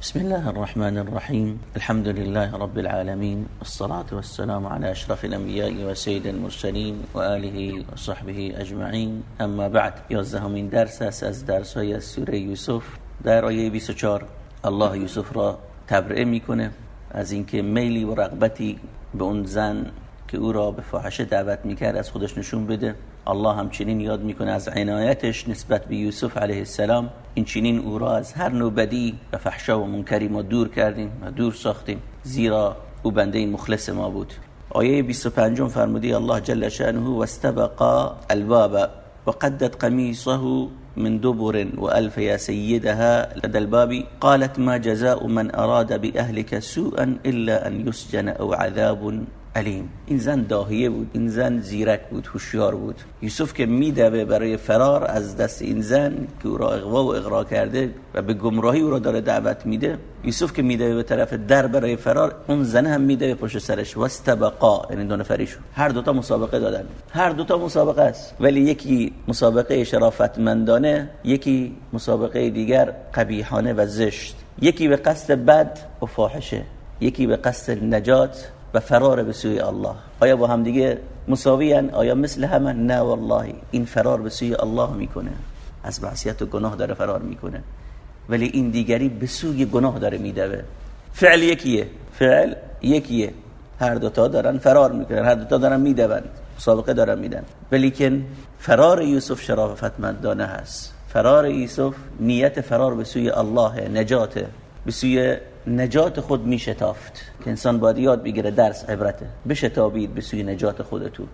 بسم الله الرحمن الرحيم. الحمد لله رب العالمين الصلاة والسلام على أشرف الأنبياء وسيد المرسلين وآله وصحبه أجمعين. أما بعد يوزدهمين درس از درس های سوره یوسف. در آیه 24 الله یوسف را تبرئه می‌کنه از اینکه میلی و رغبتی به اون زن که او را به فاحشه دعوت می‌کرد از خودش نشون بده. الله همچنین یاد می‌کنه از عنایتش نسبت به یوسف علیه السلام. این چنین او را از هر نوع بدی و فحشا و منکری ما دور کردیم و دور ساختیم زیرا او بنده مخلص ما بود. آیه 25 فرمودی الله جل شانه واستبقا الباب وقدت قميصه من دبر وألف يا سيدها لدى الباب. قالت ما جزاء من أراد بأهلك سوءا إلا أن يسجن أو عذاب علیم. این زن داهیه بود این زن زیرک بود هوشیار بود. یوسف که میدوه برای فرار از دست این زن که او را اغوا و اغرا کرده و به گمراهی او را داره دعوت میده یوسف که میدوه به طرف در برای فرار اون زن هم میدوه پشت سرش. واستبقا یعنی دو نفری شد. هر دوتا مسابقه دادن. هر دوتا مسابقه است. ولی یکی مسابقه شرافتمندانه یکی مسابقه دیگر قبیحانه و زشت. یکی به قصد بد و فاحشه. یکی به قصد نجات و فرار به سوی الله. آیا با هم دیگه مساویان آیا مثل همه؟ نه والله. این فرار به سوی الله می‌کنه. از معصیت و گناه داره فرار می‌کنه. ولی این دیگری به سوی گناه داره میدوه. فعل یکیه. فعل یکیه. هر دوتا دارن فرار می‌کنن. هر دوتا دارن میدون مسابقه دارن میدن. ولیکن فرار یوسف شرافتمندانه هست. فرار یوسف نیت فرار به سوی الله نجاته. به سوی نجات خود می شتافت که انسان باید یاد بگیره درس عبرته بشتابید به سوی نجات خودتون.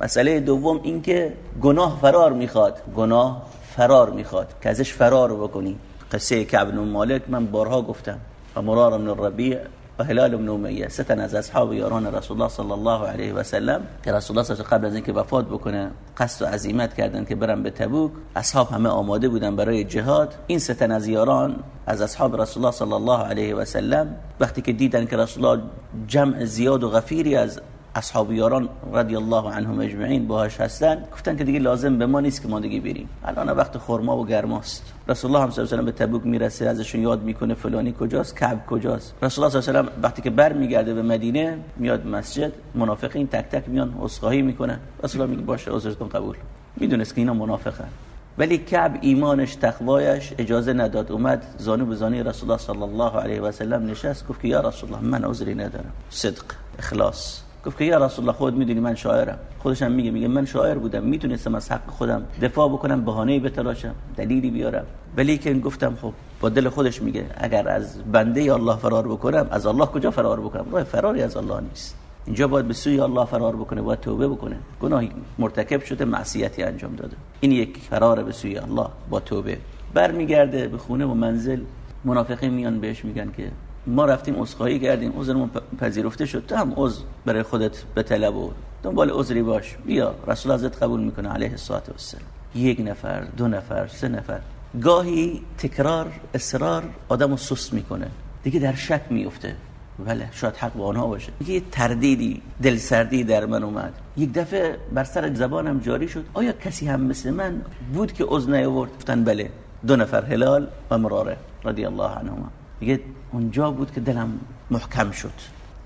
مسئله دوم این که گناه فرار می‌خواد. گناه فرار می‌خواد. که ازش فرار بکنی. قصه کعب مالک من بارها گفتم. و مرار بن الربیع و هلال بن امیه ستن از اصحاب یاران رسول الله صلی الله علیه و سلم که رسول الله صلی قبل از اینکه وفات بکنه قصد و عزیمت کردن که برن به تبوک. اصحاب همه آماده بودن برای جهاد. این ستن از یاران از اصحاب رسول الله صلی الله علیه و سلم وقتی که دیدن که رسول الله جمع زیاد و غفیری از اصحاب یاران رضی الله عنهم اجمعین باهاش هستن گفتن که دیگه لازم به ما نیست که ما دیگه بریم. الان وقت خرما و گرماست. رسول الله صلی الله علیه و به تبوک می‌رسه ازشون یاد می‌کنه فلانی کجاست کعب کجاست. رسول الله صلی الله علیه و وقتی که برمیگرده به مدینه میاد مسجد منافقین تک تک میان عذرخواهی می‌کنه رسول الله میگه باشه عذرتون قبول. می‌دونست که اینا منافقن. ولی کعب ایمانش تقوایش اجازه نداد. اومد زانو به زانو رسول الله صلی الله علیه و سلم نشست گفت که یا رسول الله من عذری ندارم. صدق اخلاص. گفت که یا رسول الله خود می‌دونی من شاعرم. خودش هم میگه میگه من شاعر بودم می‌تونستم از حق خودم دفاع بکنم بهانه‌ای بتراشم دلیلی بیارم. ولی که گفتم خب با دل خودش میگه اگر از بنده الله فرار بکنم از الله کجا فرار بکنم؟ راه فراری از الله نیست. اینجا باید به سوی الله فرار بکنه باید توبه بکنه. گناهی مرتکب شده معصیتی انجام داده. این یک فرار به سوی الله با توبه. برمیگرده به خونه و منزل. منافقین میان بهش میگن که ما رفتیم عذرخواهی کردیم عذرمون پذیرفته شد. تو هم عذر برای خودت به طلب و دنبال عذری باش. بیا رسول ازت قبول می‌کنه. علیه الصلاه و السلام یک نفر دو نفر سه نفر. گاهی تکرار اصرار آدمو سست می‌کنه. دیگه در شک میفته بله شاید حق با آنها باشه. یه تردیدی دلسردی در من اومد. یک دفعه بر سر زبانم جاری شد. آیا کسی هم مثل من بود که عذر نیاورد؟ گفتن بله. دو نفر هلال و مراره رضی الله عنهما. دیگه اونجا بود که دلم محکم شد.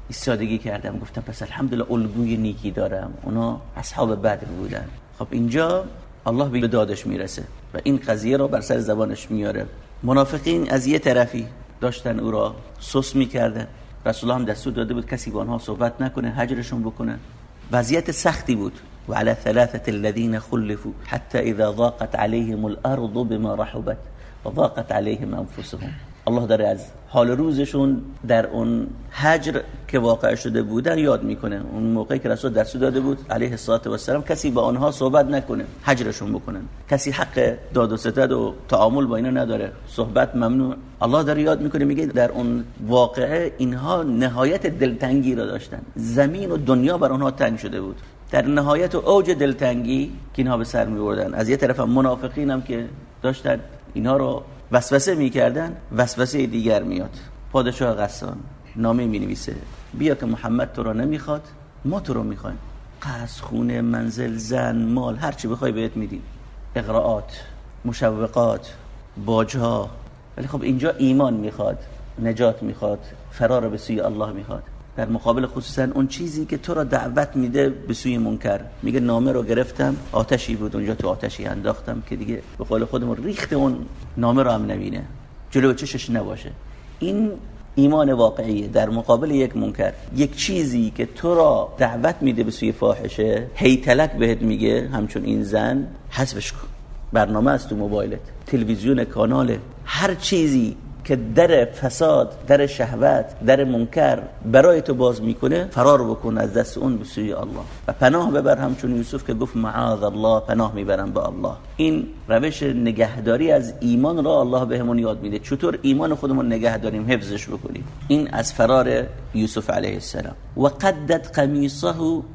ایستادگی کردم گفتم پس الحمدلله الگوی نیکی دارم. اونا اصحاب بدر بودن. خب اینجا الله به دادش می‌رسه و این قضیه رو بر سر زبانش میاره. منافقین از یه طرفی داشتن او را سس می‌کردن. رسول الله هم دستور داده بود کسی با آنها صحبت نکنه هجرشون بکنه. وضعیت سختی بود. و على ثلاثه الذين خلفوا حتى اذا ضاقت عليهم الارض بما رحبت وضاقت عليهم انفسهم. الله داره از حال روزشون در اون حجر که واقع شده بودن یاد می‌کنه. اون موقعی که رسول درس داده بود علیه الصلاه و السلام کسی با آنها صحبت نکنه حجرشون بکنن. کسی حق داد و ستد و تعامل با اینا نداره. صحبت ممنوع. الله داره یاد می‌کنه میگه در اون واقعه اینها نهایت دلتنگی را داشتن. زمین و دنیا بر آنها تنگ شده بود. در نهایت و اوج دلتنگی که اینها به سر میبردن. از یه طرف منافقین هم که داشتن اینها رو وسوسه می‌کردن وسوسه دیگر میاد. پادشاه غسان نامه می نویسه بیا که محمد تو را نمی‌خواد ما تو رو می‌خوایم. قصد خونه منزل زن مال هر چی بخوای بهت میدیم. اقراعات مشوقات باجها. ولی خب اینجا ایمان می‌خواد نجات می‌خواد فرار به سوی الله می‌خواد. در مقابل خصوصا اون چیزی که تو را دعوت میده به سوی منکر. میگه نامه رو گرفتم آتشی بود اونجا تو آتشی انداختم که دیگه به قول خودمون ریخت اون نامه رو هم نبینه. جلو چشش نباشه. این ایمان واقعیه. در مقابل یک منکر یک چیزی که تو را دعوت میده به سوی فاحشه هیتلک بهت میگه همچون این زن حذفش کن. برنامه است تو موبایلت. تلویزیون کانال هر چیزی که در فساد در شهوت در منکر برای تو باز می‌کنه فرار بکن از دست اون به سوی الله. و پناه ببر همچون یوسف که گفت معاذ الله پناه می‌برم به الله. این روش نگهداری از ایمان را الله بهمون یاد میده. چطور ایمان خودمون نگه داریم حفظش بکنیم؟ این از فرار یوسف علیه السلام. و قدت قمیصه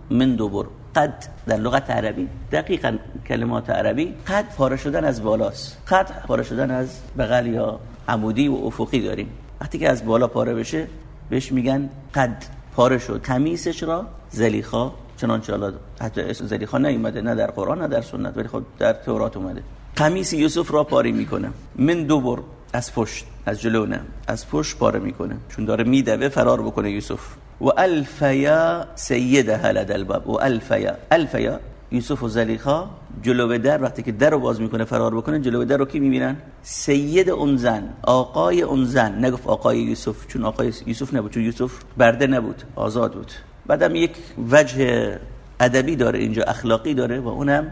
من دبر. قد در لغت عربی دقیقا کلمات عربی قد پاره شدن از بالاست. قد پاره شدن از بغل یا عمودی و افقی داریم. وقتی که از بالا پاره بشه بهش میگن قد پاره شد. قمیصش را زلیخا چنانچه الله حتی اسم زلیخا نیومده نه در قرآن نه در سنت ولی خب در تورات اومده. قمیص یوسف را پاره می‌کنه. من دوبر از پشت از جلو نه از پشت پاره می‌کنه. چون داره میدوه فرار بکنه یوسف. و الفیا سیده لد الباب. و الفیا الفیا یوسف و زلیخا جلو در وقتی که در رو باز می‌کنه فرار بکنه جلو در رو کی می‌بینن؟ سید اون زن آقای اون زن. نگفت آقای یوسف چون آقای یوسف نبود چون یوسف برده نبود آزاد بود. بعدم یک وجه ادبی داره اینجا اخلاقی داره و اونم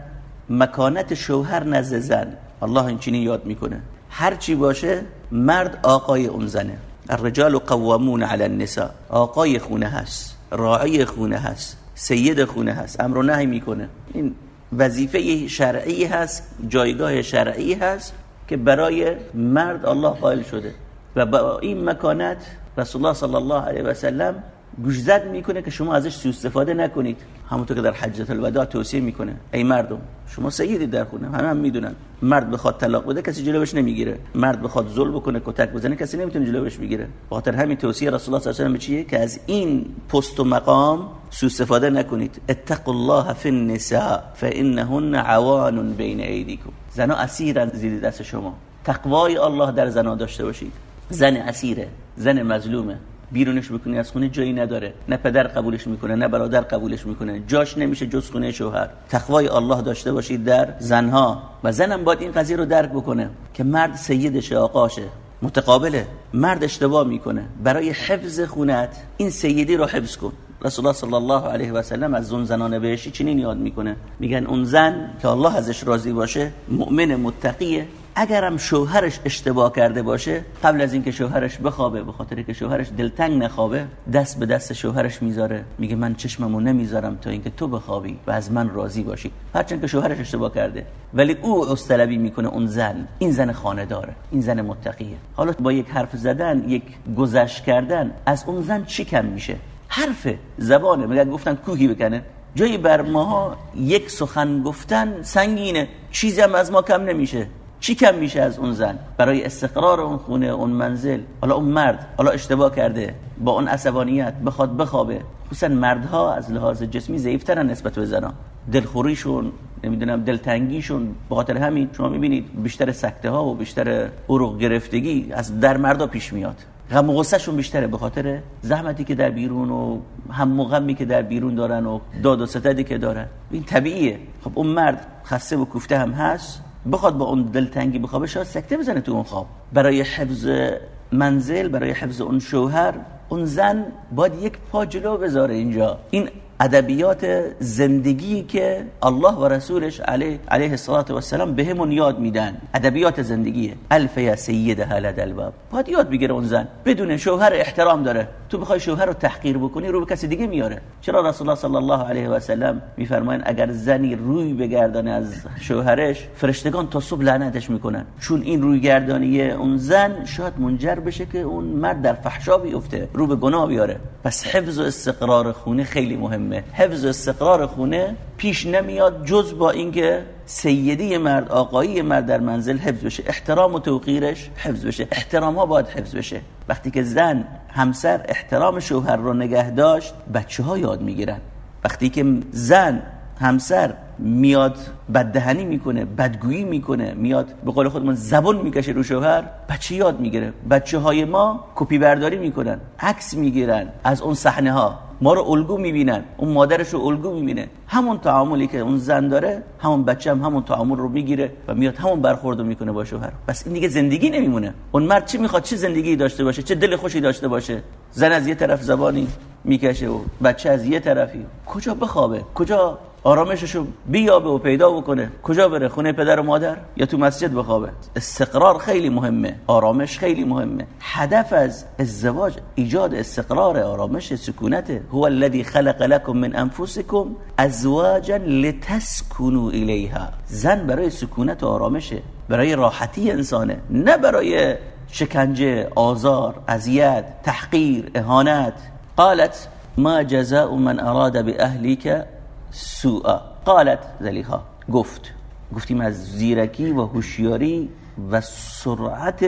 مکانت شوهر نزد زن. الله این چینی یاد می‌کنه. هر چی باشه مرد آقای اون زنه. الرجال قوامون علی النساء. آقای خونه هست راعی خونه هست سید خونه هست امر و نهی می‌کنه. این وظیفه شرعی هست جایگاه شرعی هست که برای مرد الله قائل شده. و با این مکانت رسول الله صلی الله علیه و سلم گوشزد می‌کنه که شما ازش سوء استفاده نکنید. همونطور که در حجت الوداع توصیه می‌کنه. ای مردم شما سیدی در خونه همه هم می‌دونن. مرد بخواد طلاق بده کسی جلوش نمی‌گیره. مرد بخواد ظلم بکنه کتک بزنه کسی نمی‌تونه جلوش بگیره. خاطر همین توصیه رسول الله صلی الله علیه و چیه؟ که از این پست و مقام سوء استفاده نکنید. اتقوا الله فی النساء فانهن عوان بین ایدیکم. زنا اسیرن زیر دست شما. تقوای الله در زنا داشته باشید. زن اسیره زن مظلومه. بیرونش بکنی از خونه جایی نداره. نه پدر قبولش می‌کنه نه برادر قبولش می‌کنه. جاش نمیشه جز خونه شوهر. تقوای الله داشته باشید در زنها. و زنم باید این قضیه رو درک بکنه که مرد سیدشه آقاشه. متقابله. مرد اشتباه می‌کنه. برای حفظ خونت این سیدی رو حفظ کن. رسول الله صلی الله علیه و سلم از اون زنان بهشتی چنین یاد می‌کنه. میگن اون زن که الله ازش راضی باشه مؤمن متقیه. اگرم شوهرش اشتباه کرده باشه قبل از اینکه شوهرش بخوابه به خاطر که شوهرش دلتنگ نخوابه دست به دست شوهرش می‌ذاره. میگه من چشممو نمی‌ذارم تا اینکه تو بخوابی و از من راضی باشی. هرچند که شوهرش اشتباه کرده. ولی او استلبی می‌کنه اون زن. این زن خانه داره این زن متقیه. حالا با یک حرف زدن یک گذشت کردن از اون زن چی کم میشه؟ حرف زبانه. میگن گفتن کوهی بکنه؟ جایی بر ماها یک سخن گفتن سنگینه. چیزی از ما کم نمیشه. چی کم میشه از اون زن؟ برای استقرار اون خونه اون منزل. حالا اون مرد. حالا اشتباه کرده. با اون عصبانیت بخواد بخوابه. خصوصا مردها از لحاظ جسمی ضعیفترن نسبت به زنان. دلخوریشون نمی‌دونم دلتنگیشون. به خاطر همین شما می‌بینید بیشتر سکته ها و بیشتر عروق گرفتگی از در مردا پیش میاد. غم و غصهشون بیشتره به خاطر زحمتی که در بیرون و هم غمی که در بیرون دارن و داد و ستدی که دارن. این طبیعیه. خب اون مرد خسته و کوفته هم هست. بخواد با اون دلتنگی بخوابه شاید سکته بزنه تو اون خواب. برای حفظ منزل برای حفظ اون شوهر اون زن باید یک پا جلو بذاره اینجا. این ادبیات زندگی که الله و رسولش علیه علیه الصلاه و السلام بهمون یاد میدن. ادبیات زندگیه. الف یا سید هلد الباب. باید یاد بگیره اون زن. بدون شوهر احترام داره. تو بخوای شوهر رو تحقیر بکنی رو به کسی دیگه میاره. چرا رسول الله صلی الله علیه و سلم میفرمایند اگر زنی روی بگردانه از شوهرش فرشتگان تا صبح لعنتش می‌کنن. چون این روی گردانی اون زن شاید منجر بشه که اون مرد در فحشا بیفته رو به گناه بیاره. پس حفظ و استقرار خونه خیلی مهمه حفظ استقرار خونه پیش نمیاد جز با اینکه سیدی مرد آقایی مرد در منزل حفظ بشه. احترام و توقیرش حفظ بشه. احترام ها باید حفظ بشه. وقتی که زن همسر احترام شوهر رو نگه داشت بچه ها یاد می‌گیرن. وقتی که زن همسر میاد بددهنی می‌کنه بدگویی می‌کنه میاد به قول خودمون زبون می‌کشه رو شوهر بچه یاد می‌گیره. بچه های ما کپی برداری می‌کنن عکس می‌گیرن از اون صحنه ها ما رو الگو می‌بینن اون مادرش رو الگو می‌بینه. همون تعاملی که اون زن داره همون بچه هم همون تعامل رو می‌گیره و میاد همون برخورد می‌کنه با شوهر. بس این دیگه زندگی نمیمونه. اون مرد چی می‌خواد؟ چه زندگی داشته باشه؟ چه دل خوشی داشته باشه؟ زن از یه طرف زبانی می‌کشه و بچه از یه طرفی. کجا بخوابه؟ کجا آرامششو بیابه و پیدا بکنه. کجا بره؟ خونه پدر و مادر یا تو مسجد بخوابه؟ استقرار خیلی مهمه. آرامش خیلی مهمه. هدف از ازدواج ایجاد استقرار آرامش سکونت. هو الذي خلق لكم من انفسكم ازواجا لتسكنوا الیها. زن برای سکونت و آرامشه برای راحتی انسانه نه برای شکنجه آزار اذیت تحقیر اهانت. قالت ما جزاء من اراد باهلك سوءا. قالت زلیخا گفت. گفتیم از زیرکی و هوشیاری و سرعت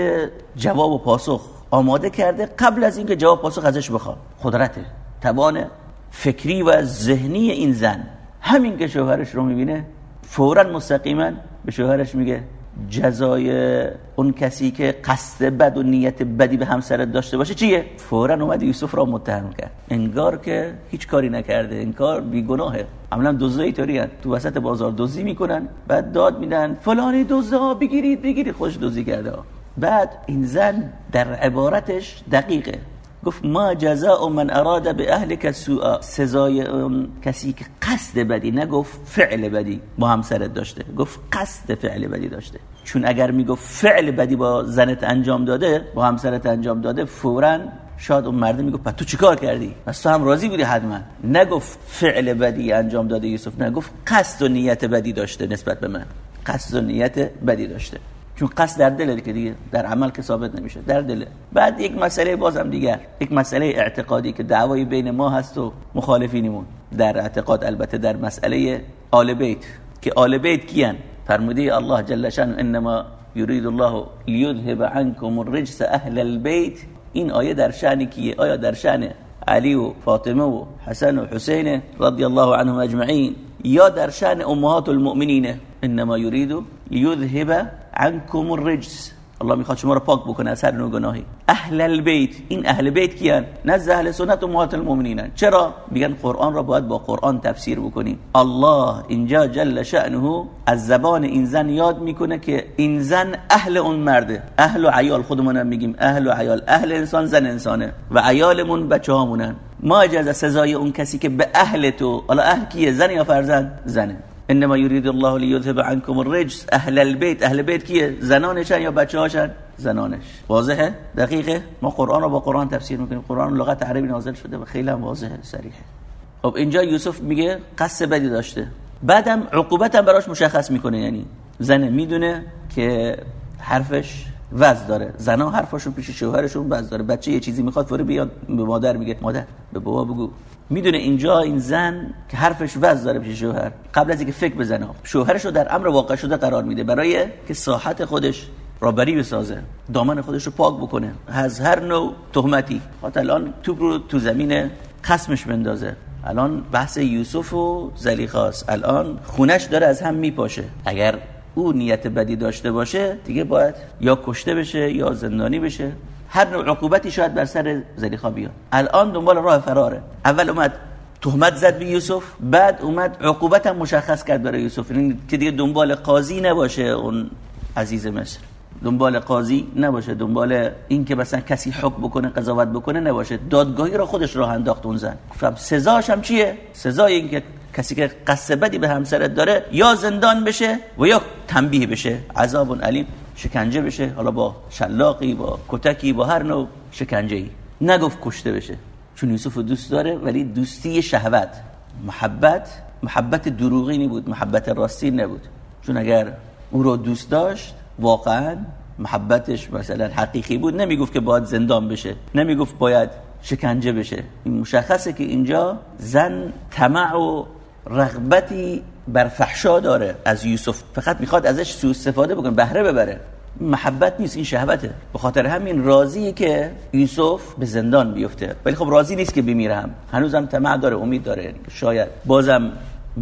جواب و پاسخ آماده کرده قبل از اینکه جواب پاسخ ازش بخواد. قدرت توان فکری و ذهنی این زن. همین که شوهرش رو می‌بینه فورا مستقیما به شوهرش میگه جزای اون کسی که قصد بد و نیت بدی به همسرت داشته باشه چیه؟ فورا اومد یوسف را متهم کرد. انگار که هیچ کاری نکرده این کار بیگناهه. عملا دزدای طوری تو وسط بازار دزدی می‌کنن بعد داد میدن فلانی دزدا بگیرید بگیرید. خوش دزدی کرده بعد این زن در عبارتش دقیقه. گفت ما جزاء من اراد به اهلک سوء. سزای اون کسی که قصد بدی نگفت فعل بدی با همسرت داشته. گفت قصد فعل بدی داشته. چون اگر می‌گفت فعل بدی با زنت انجام داده با همسرت انجام داده فورا شاید اون مرد می‌گفت تو چیکار کردی؟ پس تو هم راضی بودی حتما. نگفت فعل بدی انجام داده یوسف نگفت قصد و نیت بدی داشته نسبت به من. قصد و نیت بدی داشته. چون قصد در دل که دیگه در عمل که ثابت نمیشه در دل. بعد یک مسئله بازم دیگر یک مسئله اعتقادی که دعوای بین ما هست و مخالفینمون. در اعتقاد البته در مسئله آل بیت که آل بیت کیان؟ فرموده الله جل شان انما يريد الله ليذهب عنكم الرجس اهل البيت این آیه در شأن کیه؟ آیا در شأن علی و فاطمه و حسن و حسین رضی الله عنهم اجمعین؟ یا در شأن امهات المؤمنین انما يريد ليذهب عنكم الرجس. الله می‌خواد شما رو پاک بکنه از هر نوع گناهی. اهل البیت. این اهل بیت کیان؟ نزد اهل سنت امهات المؤمنین. چرا؟ میگن قرآن را باید با قرآن تفسیر بکنیم. الله اینجا جل شأنه از زبان این زن یاد می‌کنه که این زن اهل اون مرده. اهل و عیال خودمون هم میگیم اهل و عیال. اهل انسان زن انسانه. و عیالمون بچه هامونن ما اجازه سزای اون کسی که به اهل تو حالا اهل کیه؟ زن یا فرزند؟ زنه. انما يريد الله ليذهب عنكم الرجس. اهل البيت اهل بیت کیه؟ زنانشن یا بچه هاشن زنانش. واضحه؟ دقیقه؟ ما قرآن رو با قرآن تفسیر می‌کنیم. قرآن لغت عربی نازل شده و خیلی هم واضحه صریحه. خب اینجا یوسف میگه قصد بدی داشته. بعدم عقوبت هم براش مشخص می‌کنه. یعنی زنه می‌دونه که حرفش وز داره. زنا حرفاشون پیش شوهرشون وز داره. بچه یه چیزی می‌خواد فوری بیاد به مادر میگه مادر به بابا بگو. می‌دونه اینجا این زن که حرفش وز داره پیش شوهر. قبل از اینکه فکر بزنه شوهرش رو در امر واقع شده قرار میده. برای که ساحت خودش رابری بسازه دامن خودش رو پاک بکنه. از هر نوع تهمتی. خاطر الان توپ رو تو زمین خسمش بندازه. الان بحث یوسف و زلیخاست. الان خونش داره از هم میپاشه. اگر او نیت بدی داشته باشه دیگه باید یا کشته بشه یا زندانی بشه. هر نوع عقوبتی شاید بر سر زلیخا بیاد. الان دنبال راه فراره. اول اومد تهمت زد به یوسف بعد اومد عقوبت هم مشخص کرد برای یوسف. این که دیگه دنبال قاضی نباشه اون عزیز مصر. دنبال قاضی نباشه دنبال این که مثلا کسی حکم بکنه قضاوت بکنه نباشه. دادگاهی رو خودش راه انداخت اون زن. گفتم سزاش هم چیه؟ سزای این که کسی که قصد بدی به همسرت داره یا زندان بشه و یا تنبیه بشه. عذاب علیم شکنجه بشه. حالا با شلاقی با کتکی با هر نوع شکنجه ای نگفت کشته بشه. چون یوسف دوست داره ولی دوستی شهوت. محبت محبت دروغی بود محبت راستی نبود. چون اگر او رو دوست داشت واقعا محبتش مثلا حقیقی بود. نمی‌گفت که باید زندان بشه. نمی‌گفت باید شکنجه بشه. این مشخصه که اینجا زن طمع و رغبتی بر فحشا داره. از یوسف فقط می‌خواد ازش سوء استفاده بکنه بهره ببره. محبت نیست این شهوته. به خاطر همین راضیه که یوسف به زندان بیفته. ولی خب راضی نیست که بمیره هنوزم طمع داره امید داره. شاید. بازم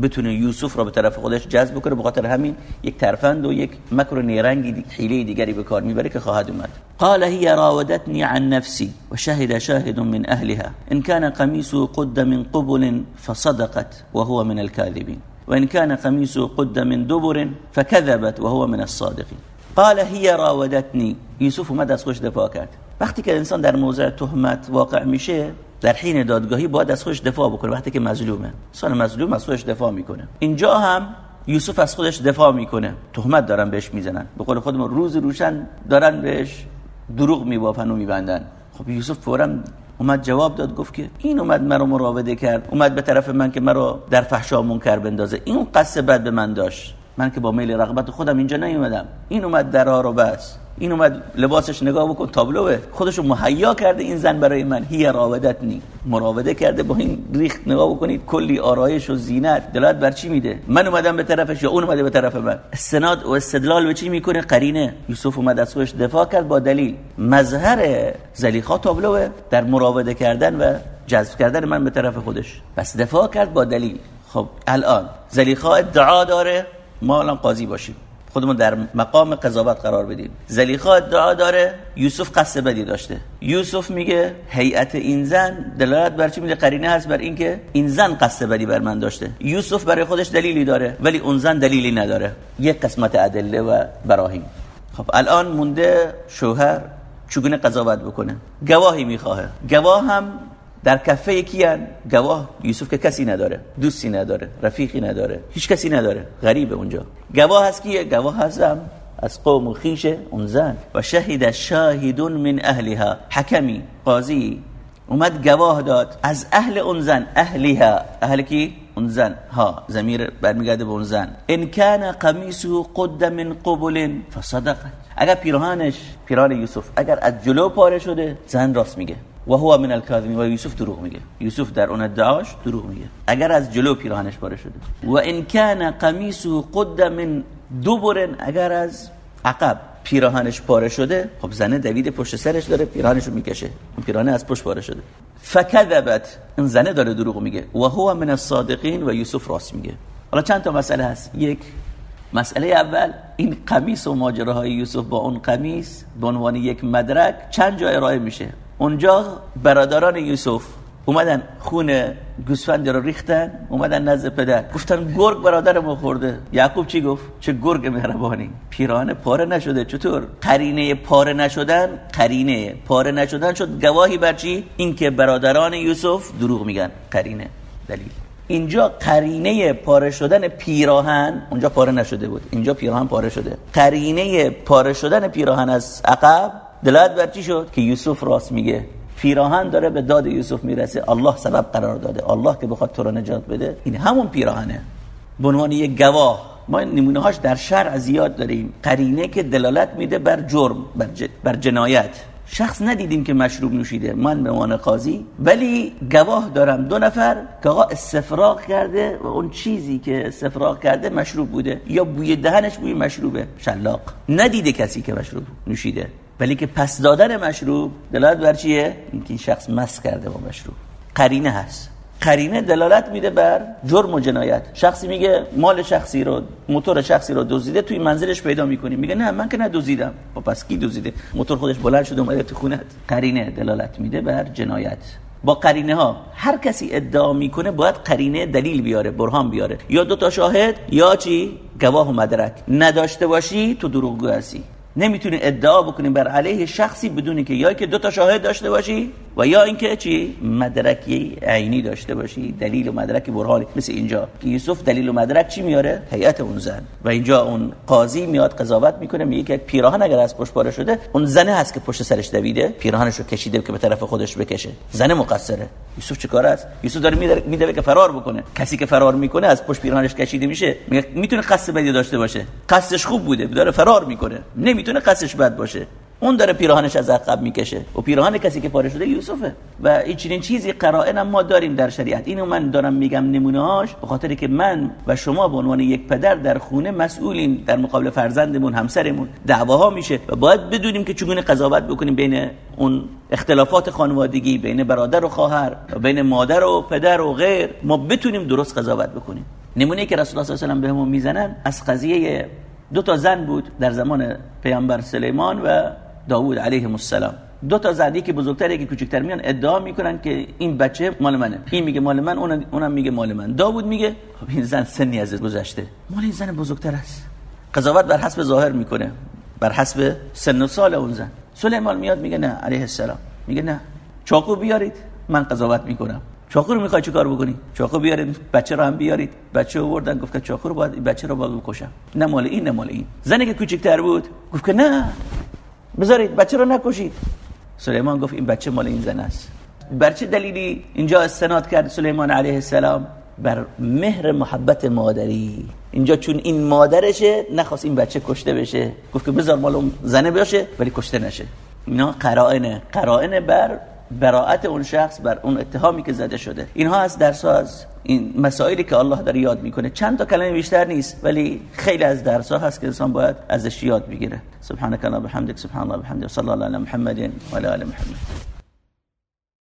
بتونه یوسف رو به طرف خودش جذب کنه به خاطر همین یک ترفند و یک مکر و نیرنگی حیله دیگری به کار میبره که خواهد اومد. قال هي راودتني عن نفسي وشهد شاهد من اهلها. ان كان قميصه قد من قبل فصدقت وهو من الكاذبين وان كان قميصه قد من دبر فكذبت وهو من الصادقين قال هي راودتني یوسف اومد از خوش دفاع کرد. وقتی که انسان در موضع تهمت واقع میشه در حین دادگاهی باید از خودش دفاع بکنه وقتی که مظلومه. انسان مظلوم از خودش دفاع می‌کنه. اینجا هم یوسف از خودش دفاع می‌کنه. تهمت دارن بهش می‌زنن. به قول خودمون روز روشن دارن بهش دروغ میبافن و میبندن. خب یوسف فورا اومد جواب داد گفت که این اومد مرا مراوده کرد. اومد به طرف من که مرا در فحشا منکر بندازه. این قصد بد به من داشت. من که با میل رغبت خودم اینجا نیومدم. این اومد درها رو بس. این اومد لباسش نگاه بکن تابلوه. خودشو مهیا کرده این زن برای من. هی راودت نی. مراوده کرده با این ریخت نگاه بکنید. کلی آرایش و زینت. دلالت بر چی میده؟ من اومدم به طرفش یا اون اومده به طرف من؟ استناد و استدلال به چی می‌کنه؟ قرینه. یوسف اومد از خودش دفاع کرد با دلیل. مظهر زلیخا تابلوه. در مراوده کردن و جذب کردن من به طرف خودش. پس دفاع کرد با دلیل. خب الان. زلیخا ادعا داره. ما الان قاضی باشیم. خودمون در مقام قضاوت قرار بدیم. زلیخا ادعا داره یوسف قصد بدی داشته. یوسف میگه هیئت این زن دلالت بر چی میده؟ قرینه هست بر اینکه این زن قصد بدی بر من داشته. یوسف برای خودش دلیلی داره ولی اون زن دلیلی نداره. یک قسمت ادله و براهیم خب الان مونده شوهر چگونه قضاوت بکنه؟ گواهی می‌خواه. گواه هم در کفه کیان گواه یوسف که کسی نداره دوستی نداره رفیقی نداره هیچ کسی نداره غریبه اونجا. گواه هست کیه؟ گواه هستم از قوم و خیشه اون زن. و شهید شاهد من اهلها. حکمی قاضی اومد گواه داد از اهل اون زن اهلها اهل کی؟ اون زن. ها زمیر برمیگرده به اون زن. ان کان قمیصه قد من قبل فصدقت. اگر پیراهنش پیراهن یوسف اگر از جلو پاره شده زن راست میگه. و هو من الكاذبین و یوسف دروغ میگه. یوسف در اون ادعاش دروغ میگه. اگر از جلو پیراهنش پاره شده. و ان کان قمیصه قد من دبر اگر از عقب پیراهنش پاره شده خب زنه دوید پشت سرش داره پیراهنش رو می‌کشه. اون پیراهن از پشت پاره شده. فکذبت این زنه داره دروغ میگه. و هو من الصادقین و یوسف راست میگه. حالا چند تا مسئله هست؟ یک مسئله اول این قمیص و ماجراهای یوسف با اون قمیص به عنوان یک مدرک چند جا ارائه میشه. اونجا برادران یوسف اومدن خون گوسفند رو ریختن اومدن نزد پدر. گفتن گرگ برادر خورده. یعقوب چی گفت؟ چه گرگ مهربانی. پیران پاره نشده چطور؟ قرینه پاره نشدن قرینه پاره نشدن شد. گواهی بر چی؟ اینکه برادران یوسف دروغ میگن. قرینه. دلیل. اینجا قرینه پاره شدن پیراهن اونجا پاره نشده بود. اینجا پیراهن پاره شده. قرینه پاره شدن پیراهن از عقب دلالت بر چی شد؟ که یوسف راست میگه. پیراهن داره به داد یوسف می‌رسه. الله سبب قرار داده. الله که بخواد تو رو نجات بده. این همون پیراهنه. به عنوان یک گواه. ما نمونه هاش در شرع زیاد داریم. قرینه که دلالت میده بر جرم بر, بر جنایت. شخص ندیدیم که مشروب نوشیده. من به عنوان قاضی. ولی گواه دارم. دو نفر که آقا استفراغ کرده و اون چیزی که استفراغ کرده مشروب بوده. یا بوی دهنش بوی مشروبه. شلاق. ندیده کسی که مشروب نوشیده. ولی که پس دادن مشروب دلالت بر چیه؟ اینکه این شخص مس کرده با مشروب. قرینه هست. قرینه دلالت میده بر جرم و جنایت. شخصی میگه مال شخصی رو موتور شخصی رو دزدیده توی منزلش پیدا می‌کنی. میگه نه من که ندزدیدم. با پس کی دزدیده؟ موتور خودش بلند شده اومده تو خونه قرینه دلالت میده بر جنایت. با قرینه ها هر کسی ادعا می‌کنه باید قرینه دلیل بیاره برهان بیاره. یا دو تا شاهد یا چی؟ گواه و مدرک. نداشته باشی تو دروغگو هستی. نمی‌تونی ادعا بکنی بر علیه شخصی بدونی که یا که دو تا شاهد داشته باشی و یا اینکه چی؟ مدرکی عینی داشته باشی دلیل و مدرک برهانی. مثل اینجا که یوسف دلیل و مدرک چی میاره؟ هیئت اون زن. و اینجا اون قاضی میاد قضاوت می‌کنه میگه که پیراهن اگر از پشت پاره شده اون زنه هست که پشت سرش دویده پیراهنش رو کشیده که به طرف خودش بکشه. زنه مقصره. یوسف چیکار است؟ یوسف داره میده که فرار بکنه. کسی که فرار می‌کنه از پشت پیراهنش کشیده میشه می‌تونه قصد بدی داشته باشه. قصدش خوب بوده داره فرار می‌کنه. نمی‌تونه قصدش بد باشه. اون داره پیراهنش از عقب می‌کشه. و پیراهن کسی که پاره شده یوسفه. و این چنین چیزی قرائن ما داریم در شریعت. اینو من دارم میگم نمونه هاش به خاطر که من و شما به عنوان یک پدر در خونه مسئولیم. در مقابل فرزندمون همسرمون دعواها میشه. و باید بدونیم که چگونه قضاوت بکنیم بین اون اختلافات خانوادگی بین برادر و خواهر بین مادر و پدر و غیر. ما بتونیم درست قضاوت بکنیم. نمونه که رسول الله صلی الله علیه و بهمون می‌زنن از قضیه دو تا زن بود در زمان پیامبر سلیمان و داوود علیه السلام. دو تا زنی که بزرگتر که کوچکتر میان ادعا می‌کنن که این بچه مال منه. این میگه مال من اون اونم میگه مال من. داوود میگه خب این زن سنی از گذشته. مال این زن بزرگتر است. قضاوت بر حسب ظاهر می‌کنه. بر حسب سن و سال اون زن. سلیمان میاد میگه نه علیه السلام. میگه نه. چاقو بیارید من قضاوت می‌کنم. چاقو رو می‌خوای چیکار بکنی؟ چاقو بیارید بچه رو هم بیارید. بچه آوردن گفت که چاقو رو باید بچه رو باید بکشم. نه مال این نه مال این. زنی که کوچکتر بود گفت که نه. بذارید بچه رو نکشید. سلیمان گفت این بچه مال این زن است. بر چه دلیلی اینجا استناد کرد سلیمان علیه السلام؟ بر مهر محبت مادری. اینجا چون این مادرشه نخواست این بچه کشته بشه. گفت که بذار مال اون زنه باشه ولی کشته نشه. اینا قرائنه قرائنه بر براعت اون شخص بر اون اتهامی که زده شده. اینها از درس ها از این مسائلی که الله داره یاد می‌کنه. چند تا کلمه بیشتر نیست ولی خیلی از درس ها هست که انسان باید ازش یاد بگیره. سبحانك اللهم وبحمدك سبحان الله وبحمده صلی الله علی محمد و علی محمد.